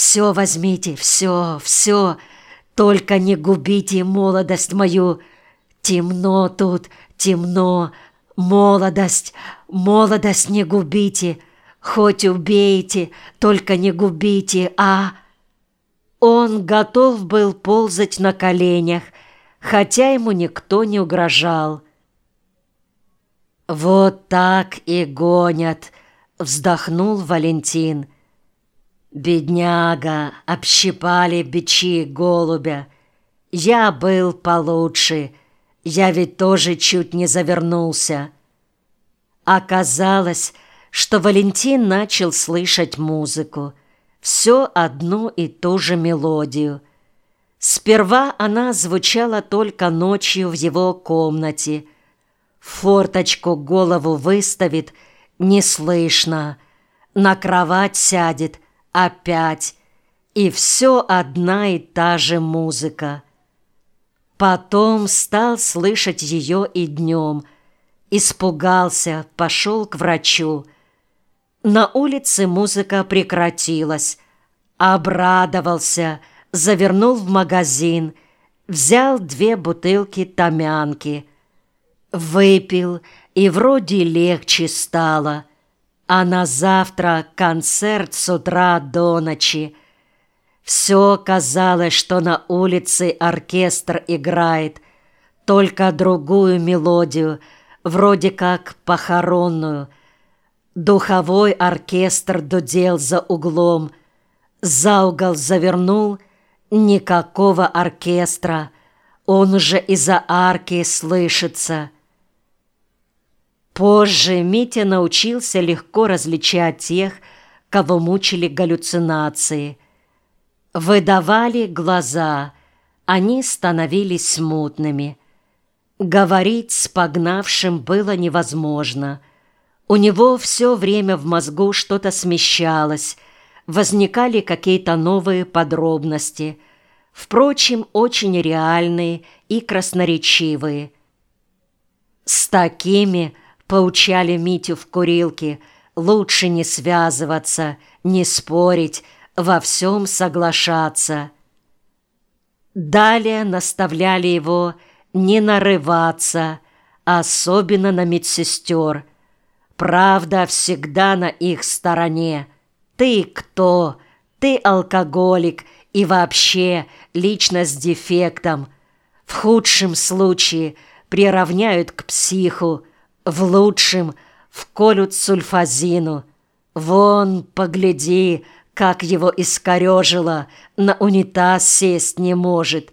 Все возьмите, все, все, только не губите молодость мою. Темно тут, темно, молодость, молодость не губите, хоть убейте, только не губите, а...» Он готов был ползать на коленях, хотя ему никто не угрожал. «Вот так и гонят», — вздохнул Валентин. «Бедняга, общипали бичи голубя. Я был получше, я ведь тоже чуть не завернулся». Оказалось, что Валентин начал слышать музыку, все одну и ту же мелодию. Сперва она звучала только ночью в его комнате. Форточку голову выставит, не слышно. На кровать сядет, опять. И все одна и та же музыка. Потом стал слышать ее и днем. Испугался, пошел к врачу. На улице музыка прекратилась. Обрадовался, завернул в магазин, взял две бутылки томянки. Выпил, и вроде легче стало. А на завтра концерт с утра до ночи. Все казалось, что на улице оркестр играет, только другую мелодию, вроде как похоронную – Духовой оркестр дудел за углом. За угол завернул никакого оркестра. Он уже из-за арки слышится. Позже Митя научился легко различать тех, кого мучили галлюцинации. Выдавали глаза, они становились смутными. Говорить с погнавшим было невозможно – у него все время в мозгу что-то смещалось, возникали какие-то новые подробности, впрочем, очень реальные и красноречивые. С такими, поучали Митю в курилке, лучше не связываться, не спорить, во всем соглашаться. Далее наставляли его не нарываться, особенно на медсестер – Правда всегда на их стороне. Ты кто? Ты алкоголик и вообще личность с дефектом. В худшем случае приравняют к психу, в лучшем вколют сульфазину. Вон, погляди, как его искорежило, на унитаз сесть не может.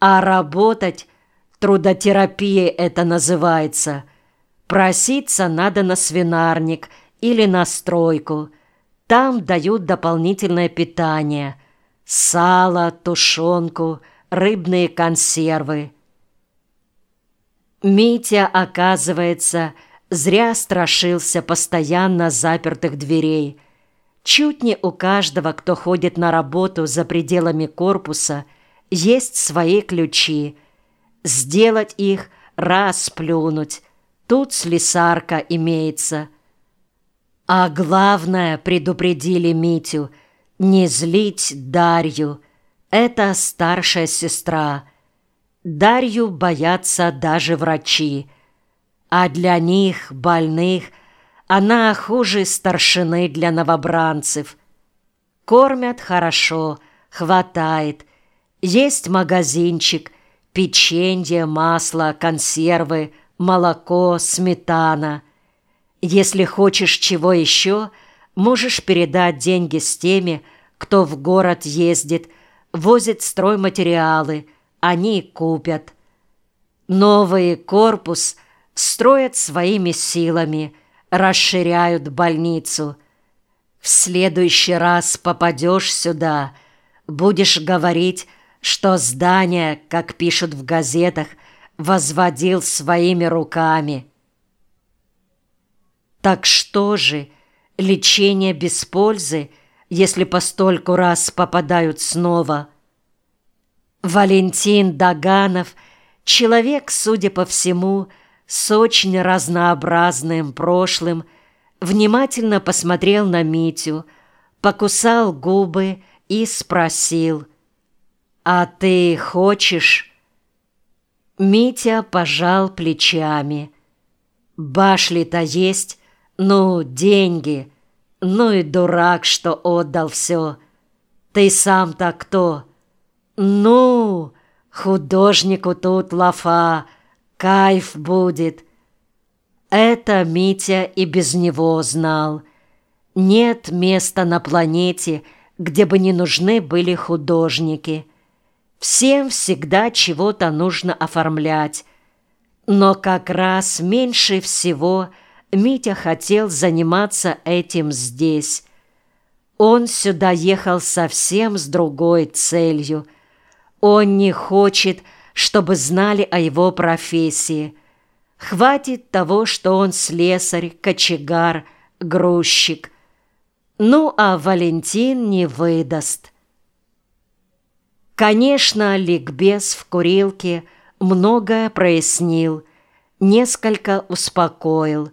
А работать трудотерапия это называется – Проситься надо на свинарник или на стройку. Там дают дополнительное питание. Сало, тушенку, рыбные консервы. Митя, оказывается, зря страшился постоянно запертых дверей. Чуть не у каждого, кто ходит на работу за пределами корпуса, есть свои ключи. Сделать их, расплюнуть, Тут слесарка имеется. А главное, предупредили Митю, не злить Дарью. Это старшая сестра. Дарью боятся даже врачи. А для них, больных, она хуже старшины для новобранцев. Кормят хорошо, хватает. Есть магазинчик, печенье, масло, консервы – молоко, сметана. Если хочешь чего еще, можешь передать деньги с теми, кто в город ездит, возит стройматериалы, они купят. Новый корпус строят своими силами, расширяют больницу. В следующий раз попадешь сюда, будешь говорить, что здание, как пишут в газетах, возводил своими руками. Так что же, лечение без пользы, если постольку раз попадают снова? Валентин Даганов — человек, судя по всему, с очень разнообразным прошлым, внимательно посмотрел на Митю, покусал губы и спросил, «А ты хочешь?» Митя пожал плечами. Башли-то есть, ну, деньги, ну и дурак, что отдал все. Ты сам-то кто? Ну, художнику тут лафа, кайф будет. Это Митя и без него знал. Нет места на планете, где бы не нужны были художники. Всем всегда чего-то нужно оформлять. Но как раз меньше всего Митя хотел заниматься этим здесь. Он сюда ехал совсем с другой целью. Он не хочет, чтобы знали о его профессии. Хватит того, что он слесарь, кочегар, грузчик. Ну, а Валентин не выдаст. Конечно, ликбез в курилке многое прояснил, несколько успокоил,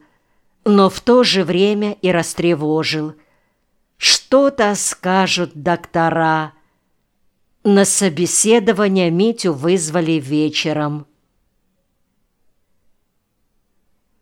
но в то же время и растревожил. Что-то скажут доктора. На собеседование Митю вызвали вечером.